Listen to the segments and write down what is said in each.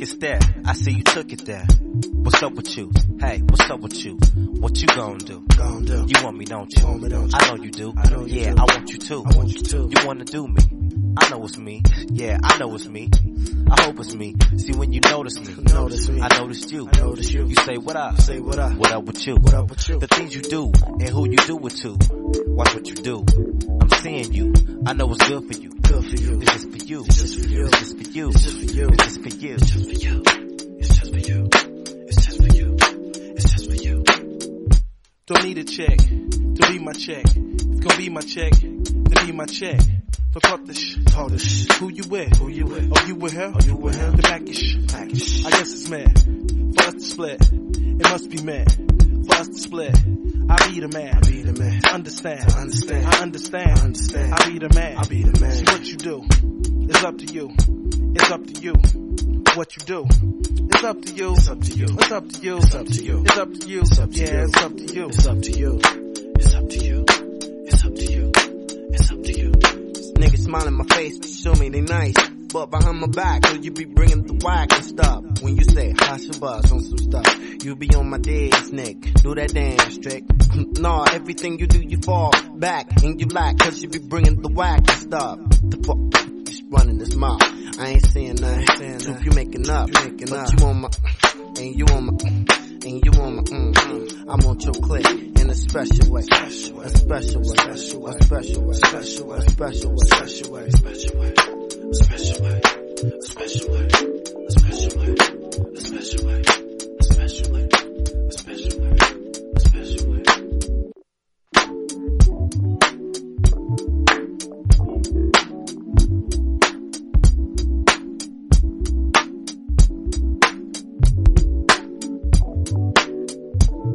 it's there. I see you took it there. What's up with you? Hey, what's up with you? What you gonna do? Gon' do. You want me, don't you? Want me, don't you? I know you do. I know you yeah, do. I want you too. I want you too. You wanna do me? I know it's me. Yeah, I know it's me. I hope it's me. See when you notice me, Notice me. I noticed you. I notice you. You say what up? Say what up. What up with you? What up with you? The things you do and who you do it to. Watch what you do. I'm seeing you. I know it's good for you good for you. This is for you. This is for you. This is for you. This is for you. This is for you. This is for you. It's just for you. It's just for you. It's just for you. Don't need a check to be my check. It's gonna be my check to be my check. Look up the shit. All this shit. Who you with? Who you with? Oh, you with her? Oh, you with her? The package. package. I guess it's mad. For us to split. It must be meant for us to split. I be the man. I be the man. Understand. To understand. I understand. I understand. I be the man. I be the man. See what you do. It's up to you. It's up to you. What you do. It's up to you. It's up to you. It's up to you. It's up to you. It's up to you. It's up to yeah, you. it's up to you. It's up to you. It's up to you. It's up to you. It's up to you. Niggas smile in my face to show me they nice. But behind my back, will you be bringing the whack and stuff? When you say hush a on some stuff, you be on my dick, Nick. Do that dance trick. nah, everything you do, you fall back and you lack, cause you be bringing the whack and stuff. The fuck, just running this mouth. I ain't saying nothing. Truth, you making up. You making but up. you on my, and you on my, and you on my, mm, mm. I'm on your click in a special way. a Special way. A special way. a Special way. A special way. Special way. A special way. Special way. Special way. Special way. Special way.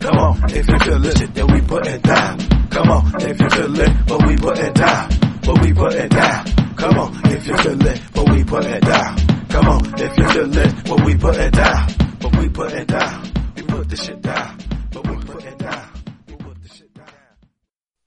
Come on, if you feel it, then we put it down. Come on, if you feel it, but we put it down. But we put it down.